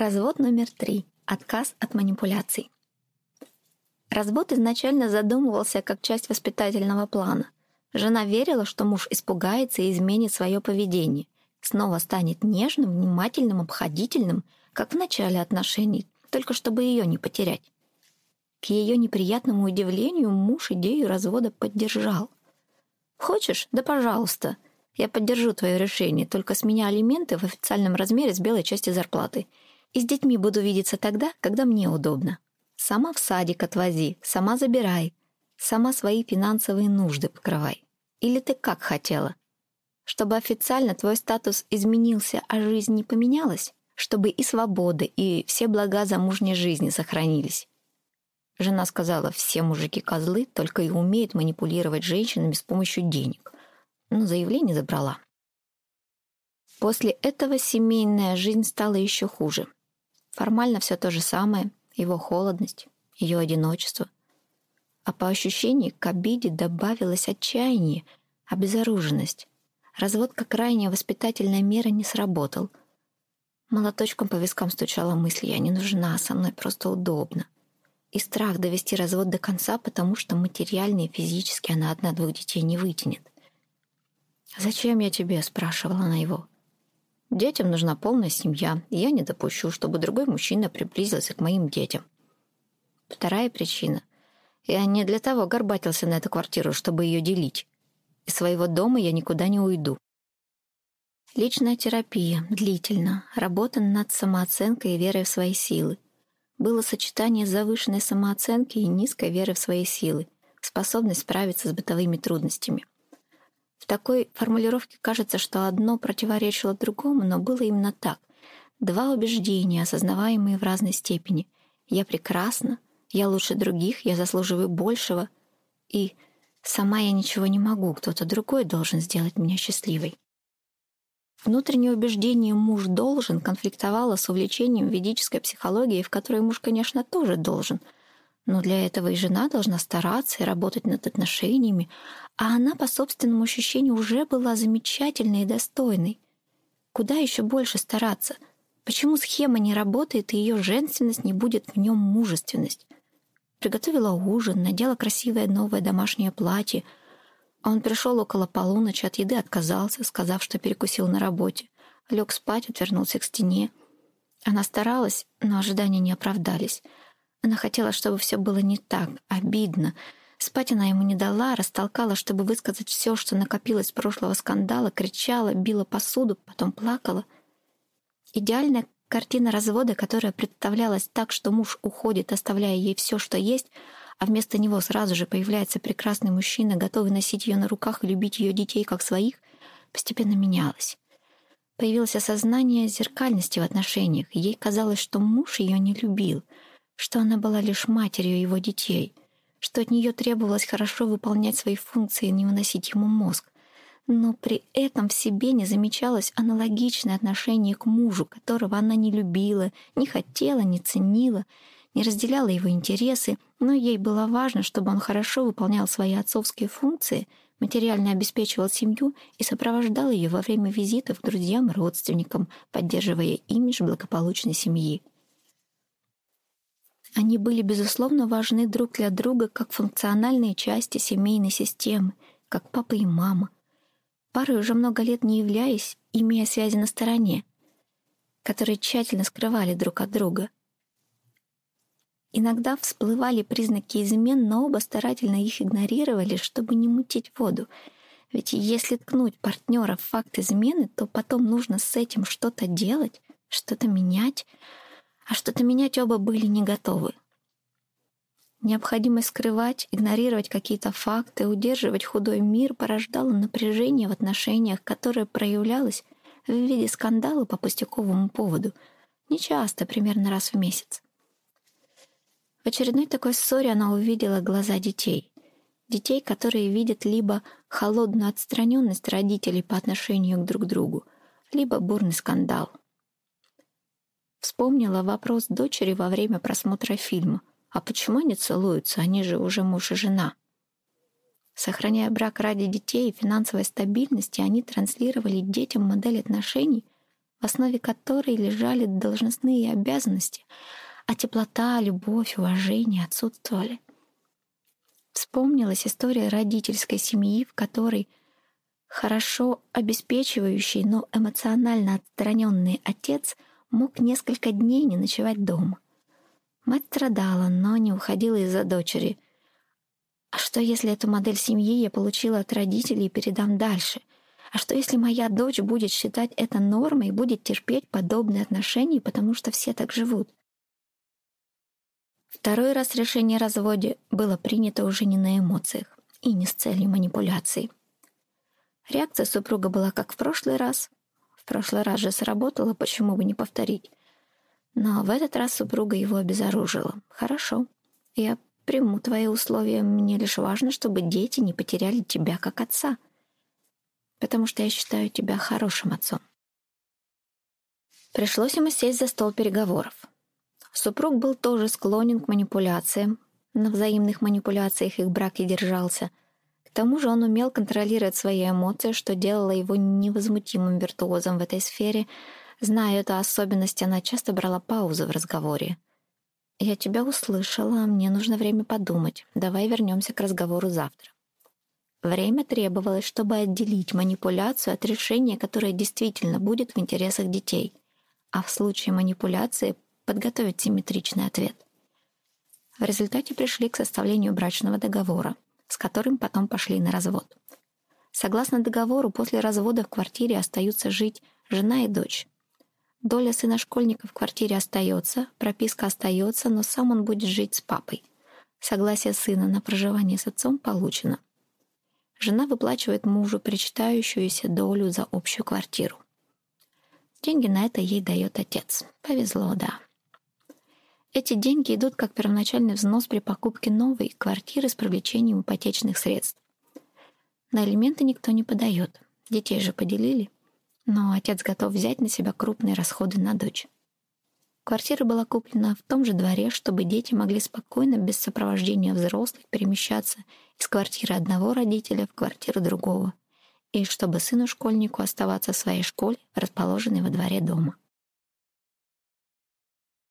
Развод номер три. Отказ от манипуляций. Развод изначально задумывался как часть воспитательного плана. Жена верила, что муж испугается и изменит свое поведение, снова станет нежным, внимательным, обходительным, как в начале отношений, только чтобы ее не потерять. К ее неприятному удивлению муж идею развода поддержал. «Хочешь? Да пожалуйста. Я поддержу твое решение, только с меня алименты в официальном размере с белой части зарплаты. И с детьми буду видеться тогда, когда мне удобно. Сама в садик отвози, сама забирай, сама свои финансовые нужды покрывай. Или ты как хотела? Чтобы официально твой статус изменился, а жизнь не поменялась? Чтобы и свобода, и все блага замужней жизни сохранились? Жена сказала, все мужики козлы, только и умеют манипулировать женщинами с помощью денег. Но заявление забрала. После этого семейная жизнь стала еще хуже. Формально все то же самое, его холодность, ее одиночество. А по ощущению к обиде добавилось отчаяние, обезоруженность. Развод как крайняя воспитательная мера не сработал. Молоточком по вискам стучала мысль «я не нужна, со мной просто удобно». И страх довести развод до конца, потому что материально и физически она одна-двух детей не вытянет. «Зачем я тебе?» — спрашивала она его. Детям нужна полная семья, и я не допущу, чтобы другой мужчина приблизился к моим детям. Вторая причина. Я не для того горбатился на эту квартиру, чтобы ее делить. Из своего дома я никуда не уйду. Личная терапия, длительно, работа над самооценкой и верой в свои силы. Было сочетание завышенной самооценки и низкой веры в свои силы, способность справиться с бытовыми трудностями. В такой формулировке кажется, что одно противоречило другому, но было именно так. Два убеждения, осознаваемые в разной степени. «Я прекрасна», «Я лучше других», «Я заслуживаю большего» и «Сама я ничего не могу, кто-то другой должен сделать меня счастливой». Внутреннее убеждение «муж должен» конфликтовало с увлечением ведической психологии, в которой муж, конечно, тоже должен — но для этого и жена должна стараться и работать над отношениями, а она по собственному ощущению уже была замечательной и достойной. Куда еще больше стараться? Почему схема не работает, и ее женственность не будет в нем мужественность? Приготовила ужин, надела красивое новое домашнее платье, а он пришел около полуночи, от еды отказался, сказав, что перекусил на работе. Лег спать, отвернулся к стене. Она старалась, но ожидания не оправдались — она хотела, чтобы все было не так, обидно. Спать она ему не дала, растолкала, чтобы высказать все, что накопилось с прошлого скандала, кричала, била посуду, потом плакала. Идеальная картина развода, которая представлялась так, что муж уходит, оставляя ей все, что есть, а вместо него сразу же появляется прекрасный мужчина, готовый носить ее на руках и любить ее детей как своих, постепенно менялась. Появилось осознание зеркальности в отношениях. Ей казалось, что муж ее не любил — что она была лишь матерью его детей, что от нее требовалось хорошо выполнять свои функции и не выносить ему мозг, но при этом в себе не замечалось аналогичное отношение к мужу, которого она не любила, не хотела, не ценила, не разделяла его интересы, но ей было важно, чтобы он хорошо выполнял свои отцовские функции, материально обеспечивал семью и сопровождал ее во время визитов к друзьям и родственникам, поддерживая имидж благополучной семьи. Они были, безусловно, важны друг для друга как функциональные части семейной системы, как папа и мама. Пары уже много лет не являясь, имея связи на стороне, которые тщательно скрывали друг от друга. Иногда всплывали признаки измен, но оба старательно их игнорировали, чтобы не мутить воду. Ведь если ткнуть партнера в факт измены, то потом нужно с этим что-то делать, что-то менять — а что-то менять оба были не готовы. Необходимость скрывать, игнорировать какие-то факты, удерживать худой мир порождало напряжение в отношениях, которое проявлялось в виде скандала по пустяковому поводу, нечасто, примерно раз в месяц. В очередной такой ссоре она увидела глаза детей. Детей, которые видят либо холодную отстраненность родителей по отношению к друг другу, либо бурный скандал. Вспомнила вопрос дочери во время просмотра фильма. А почему они целуются? Они же уже муж и жена. Сохраняя брак ради детей и финансовой стабильности, они транслировали детям модель отношений, в основе которой лежали должностные обязанности, а теплота, любовь, уважение отсутствовали. Вспомнилась история родительской семьи, в которой хорошо обеспечивающий, но эмоционально отстраненный отец мог несколько дней не ночевать дома. Мать страдала, но не уходила из-за дочери. А что, если эту модель семьи я получила от родителей и передам дальше? А что, если моя дочь будет считать это нормой и будет терпеть подобные отношения, потому что все так живут? Второй раз решение о разводе было принято уже не на эмоциях и не с целью манипуляций. Реакция супруга была как в прошлый раз. Прошлый раз же сработала, почему бы не повторить. Но в этот раз супруга его обезоружила. «Хорошо, я приму твои условия. Мне лишь важно, чтобы дети не потеряли тебя как отца, потому что я считаю тебя хорошим отцом». Пришлось ему сесть за стол переговоров. Супруг был тоже склонен к манипуляциям. На взаимных манипуляциях их брак и держался. К тому же он умел контролировать свои эмоции, что делало его невозмутимым виртуозом в этой сфере. Зная эту особенность, она часто брала паузу в разговоре. «Я тебя услышала, мне нужно время подумать. Давай вернемся к разговору завтра». Время требовалось, чтобы отделить манипуляцию от решения, которое действительно будет в интересах детей. А в случае манипуляции подготовить симметричный ответ. В результате пришли к составлению брачного договора, с которым потом пошли на развод. Согласно договору, после развода в квартире остаются жить жена и дочь. Доля сына школьника в квартире остается, прописка остается, но сам он будет жить с папой. Согласие сына на проживание с отцом получено. Жена выплачивает мужу причитающуюся долю за общую квартиру. Деньги на это ей дает отец. Повезло, да. Эти деньги идут как первоначальный взнос при покупке новой квартиры с привлечением ипотечных средств. На элементы никто не подает. Детей же поделили. Но отец готов взять на себя крупные расходы на дочь. Квартира была куплена в том же дворе, чтобы дети могли спокойно, без сопровождения взрослых, перемещаться из квартиры одного родителя в квартиру другого, и чтобы сыну-школьнику оставаться в своей школе, расположенной во дворе дома.